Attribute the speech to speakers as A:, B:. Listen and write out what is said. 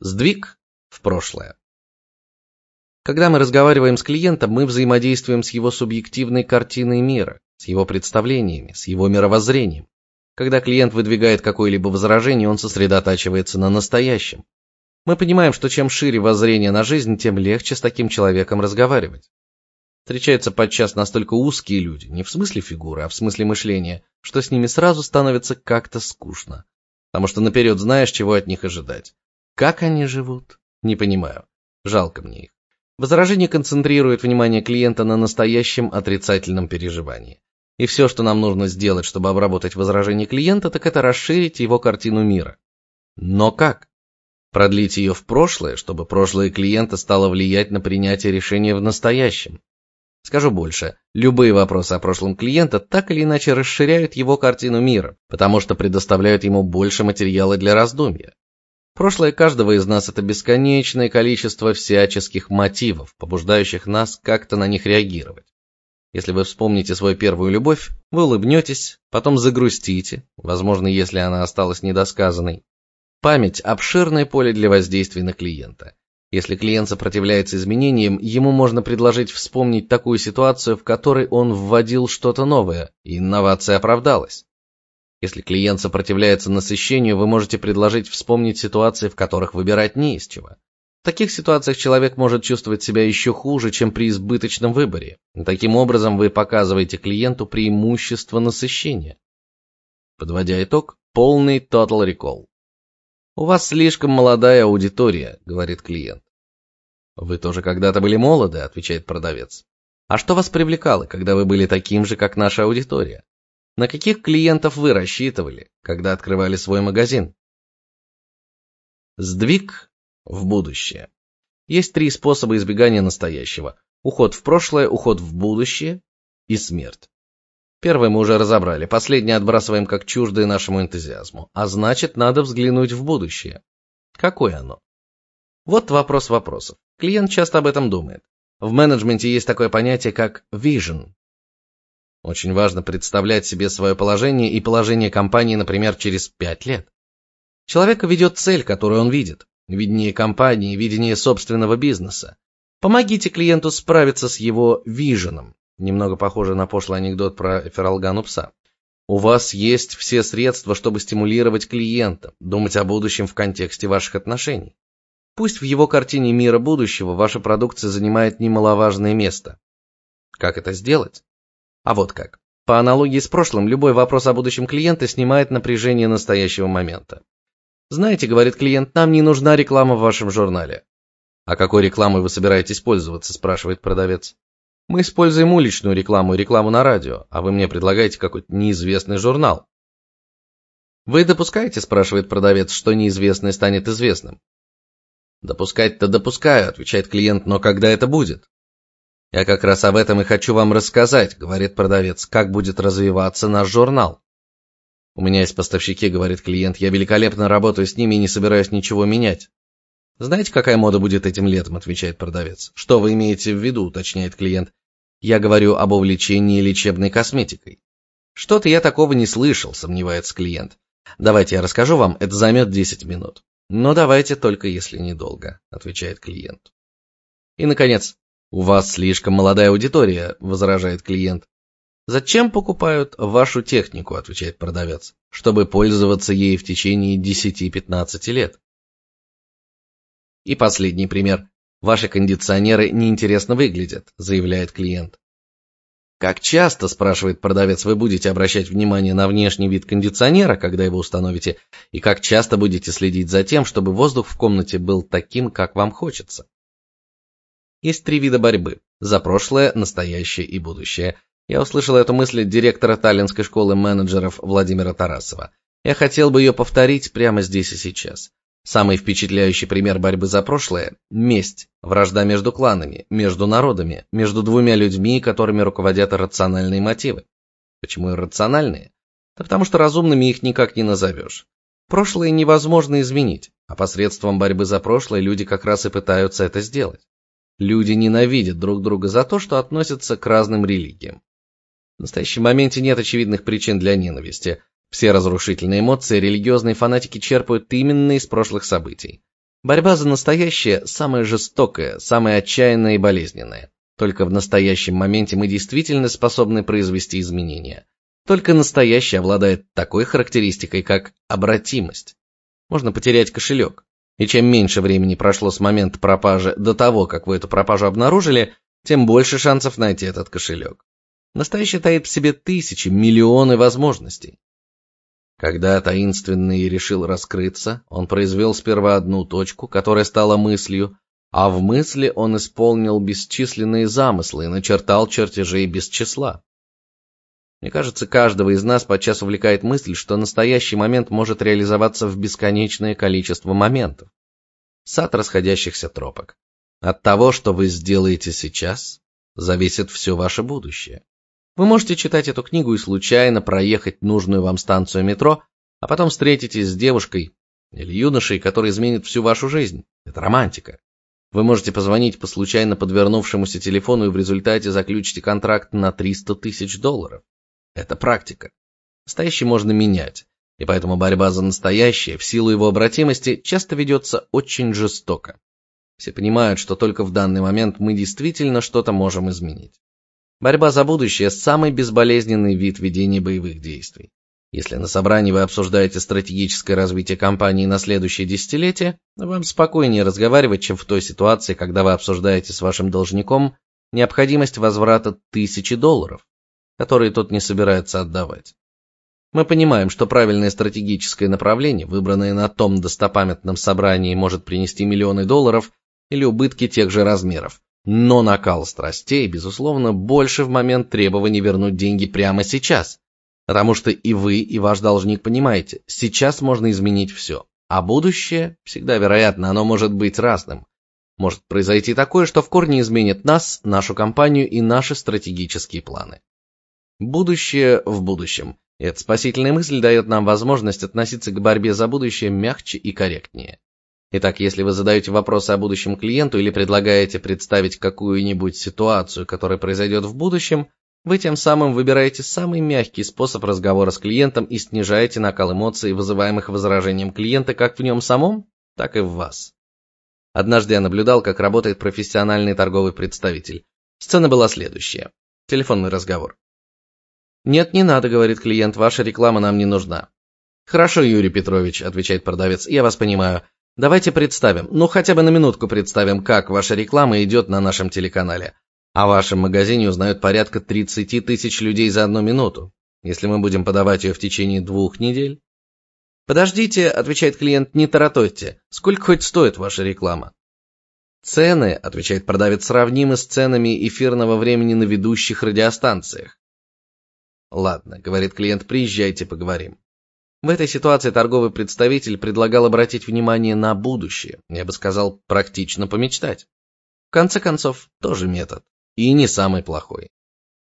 A: Сдвиг в прошлое. Когда мы разговариваем с клиентом, мы взаимодействуем с его субъективной картиной мира, с его представлениями, с его мировоззрением. Когда клиент выдвигает какое-либо возражение, он сосредотачивается на настоящем. Мы понимаем, что чем шире воззрение на жизнь, тем легче с таким человеком разговаривать. Встречаются подчас настолько узкие люди, не в смысле фигуры, а в смысле мышления, что с ними сразу становится как-то скучно, потому что наперед знаешь, чего от них ожидать. Как они живут? Не понимаю. Жалко мне их. Возражение концентрирует внимание клиента на настоящем отрицательном переживании. И все, что нам нужно сделать, чтобы обработать возражение клиента, так это расширить его картину мира. Но как? Продлить ее в прошлое, чтобы прошлое клиента стало влиять на принятие решения в настоящем. Скажу больше, любые вопросы о прошлом клиента так или иначе расширяют его картину мира, потому что предоставляют ему больше материала для раздумья. Прошлое каждого из нас это бесконечное количество всяческих мотивов, побуждающих нас как-то на них реагировать. Если вы вспомните свою первую любовь, вы улыбнетесь, потом загрустите, возможно, если она осталась недосказанной. Память обширное поле для воздействия на клиента. Если клиент сопротивляется изменениям, ему можно предложить вспомнить такую ситуацию, в которой он вводил что-то новое, и инновация оправдалась. Если клиент сопротивляется насыщению, вы можете предложить вспомнить ситуации, в которых выбирать не из чего. В таких ситуациях человек может чувствовать себя еще хуже, чем при избыточном выборе. Таким образом, вы показываете клиенту преимущество насыщения. Подводя итог, полный total recall. У вас слишком молодая аудитория, говорит клиент. Вы тоже когда-то были молоды, отвечает продавец. А что вас привлекало, когда вы были таким же, как наша аудитория? На каких клиентов вы рассчитывали, когда открывали свой магазин? Сдвиг в будущее. Есть три способа избегания настоящего: уход в прошлое, уход в будущее и смерть. Первый мы уже разобрали, последний отбрасываем как чуждое нашему энтузиазму, а значит, надо взглянуть в будущее. Какое оно? Вот вопрос вопросов. Клиент часто об этом думает. В менеджменте есть такое понятие, как vision, очень важно представлять себе свое положение и положение компании, например, через пять лет. Человека ведет цель, которую он видит, видение компании, видение собственного бизнеса. Помогите клиенту справиться с его виженом. Немного похоже на пошлый анекдот про Фералгану пса. У вас есть все средства, чтобы стимулировать клиента, думать о будущем в контексте ваших отношений. Пусть в его картине мира будущего ваша продукция занимает немаловажное место. Как это сделать? А вот как. По аналогии с прошлым, любой вопрос о будущем клиента снимает напряжение настоящего момента. Знаете, говорит клиент, нам не нужна реклама в вашем журнале. А какой рекламой вы собираетесь пользоваться, спрашивает продавец. Мы используем уличную рекламу и рекламу на радио, а вы мне предлагаете какой-то неизвестный журнал. Вы допускаете, спрашивает продавец, что неизвестное станет известным? Допускать-то допускаю, отвечает клиент, но когда это будет? Я как раз об этом и хочу вам рассказать, говорит продавец, как будет развиваться наш журнал. У меня есть поставщики, говорит клиент, я великолепно работаю с ними и не собираюсь ничего менять. Знаете, какая мода будет этим летом, отвечает продавец. Что вы имеете в виду, уточняет клиент. Я говорю об увлечении лечебной косметикой. Что-то я такого не слышал, сомневается клиент. Давайте я расскажу вам, это займет 10 минут. Но давайте только если недолго, отвечает клиент. И наконец, у вас слишком молодая аудитория, возражает клиент. Зачем покупают вашу технику, отвечает продавец, чтобы пользоваться ей в течение 10-15 лет. И последний пример. Ваши кондиционеры неинтересно выглядят, заявляет клиент. Как часто, спрашивает продавец, вы будете обращать внимание на внешний вид кондиционера, когда его установите, и как часто будете следить за тем, чтобы воздух в комнате был таким, как вам хочется? Есть три вида борьбы: за прошлое, настоящее и будущее. Я услышал эту мысль директора Таллинской школы менеджеров Владимира Тарасова. Я хотел бы ее повторить прямо здесь и сейчас. Самый впечатляющий пример борьбы за прошлое месть, вражда между кланами, между народами, между двумя людьми, которыми руководят иррациональные мотивы. Почему иррациональные? Да потому что разумными их никак не назовешь. Прошлое невозможно изменить, а посредством борьбы за прошлое люди как раз и пытаются это сделать. Люди ненавидят друг друга за то, что относятся к разным религиям. В настоящем моменте нет очевидных причин для ненависти. Все разрушительные эмоции религиозные фанатики черпают именно из прошлых событий. Борьба за настоящее самая жестокая, самая отчаянная и болезненная. Только в настоящем моменте мы действительно способны произвести изменения. Только настоящее обладает такой характеристикой, как обратимость. Можно потерять кошелек. И чем меньше времени прошло с момента пропажи до того, как вы эту пропажу обнаружили, тем больше шансов найти этот кошелек. Настоящее таит в себе тысячи, миллионы возможностей. Когда таинственный решил раскрыться, он произвел сперва одну точку, которая стала мыслью, а в мысли он исполнил бесчисленные замыслы и начертал чертежей без числа. Мне кажется, каждого из нас подчас увлекает мысль, что настоящий момент может реализоваться в бесконечное количество моментов. Сад расходящихся тропок. От того, что вы сделаете сейчас, зависит все ваше будущее. Вы можете читать эту книгу и случайно проехать нужную вам станцию метро, а потом встретитесь с девушкой или юношей, который изменит всю вашу жизнь. Это романтика. Вы можете позвонить по случайно подвернувшемуся телефону и в результате заключите контракт на 300 тысяч долларов. Это практика. Настоящее можно менять, и поэтому борьба за настоящее в силу его обратимости часто ведется очень жестоко. Все понимают, что только в данный момент мы действительно что-то можем изменить. Борьба за будущее – самый безболезненный вид ведения боевых действий. Если на собрании вы обсуждаете стратегическое развитие компании на следующее десятилетие, вам спокойнее разговаривать, чем в той ситуации, когда вы обсуждаете с вашим должником необходимость возврата тысячи долларов, которые тот не собирается отдавать. Мы понимаем, что правильное стратегическое направление, выбранное на том достопамятном собрании, может принести миллионы долларов или убытки тех же размеров. Но накал страстей, безусловно, больше в момент требования вернуть деньги прямо сейчас. Потому что и вы, и ваш должник понимаете, сейчас можно изменить все. А будущее, всегда вероятно, оно может быть разным. Может произойти такое, что в корне изменит нас, нашу компанию и наши стратегические планы. Будущее в будущем. эта спасительная мысль дает нам возможность относиться к борьбе за будущее мягче и корректнее. Итак, если вы задаете вопросы о будущем клиенту или предлагаете представить какую-нибудь ситуацию, которая произойдет в будущем, вы тем самым выбираете самый мягкий способ разговора с клиентом и снижаете накал эмоций, вызываемых возражением клиента как в нем самом, так и в вас. Однажды я наблюдал, как работает профессиональный торговый представитель. Сцена была следующая. Телефонный разговор. «Нет, не надо», — говорит клиент, — «ваша реклама нам не нужна». «Хорошо, Юрий Петрович», — отвечает продавец, — «я вас понимаю. Давайте представим, ну хотя бы на минутку представим, как ваша реклама идет на нашем телеканале. О вашем магазине узнают порядка 30 тысяч людей за одну минуту. Если мы будем подавать ее в течение двух недель... Подождите, отвечает клиент, не таратойте. Сколько хоть стоит ваша реклама? Цены, отвечает продавец, сравнимы с ценами эфирного времени на ведущих радиостанциях. Ладно, говорит клиент, приезжайте, поговорим. В этой ситуации торговый представитель предлагал обратить внимание на будущее, я бы сказал, практично помечтать. В конце концов, тоже метод, и не самый плохой.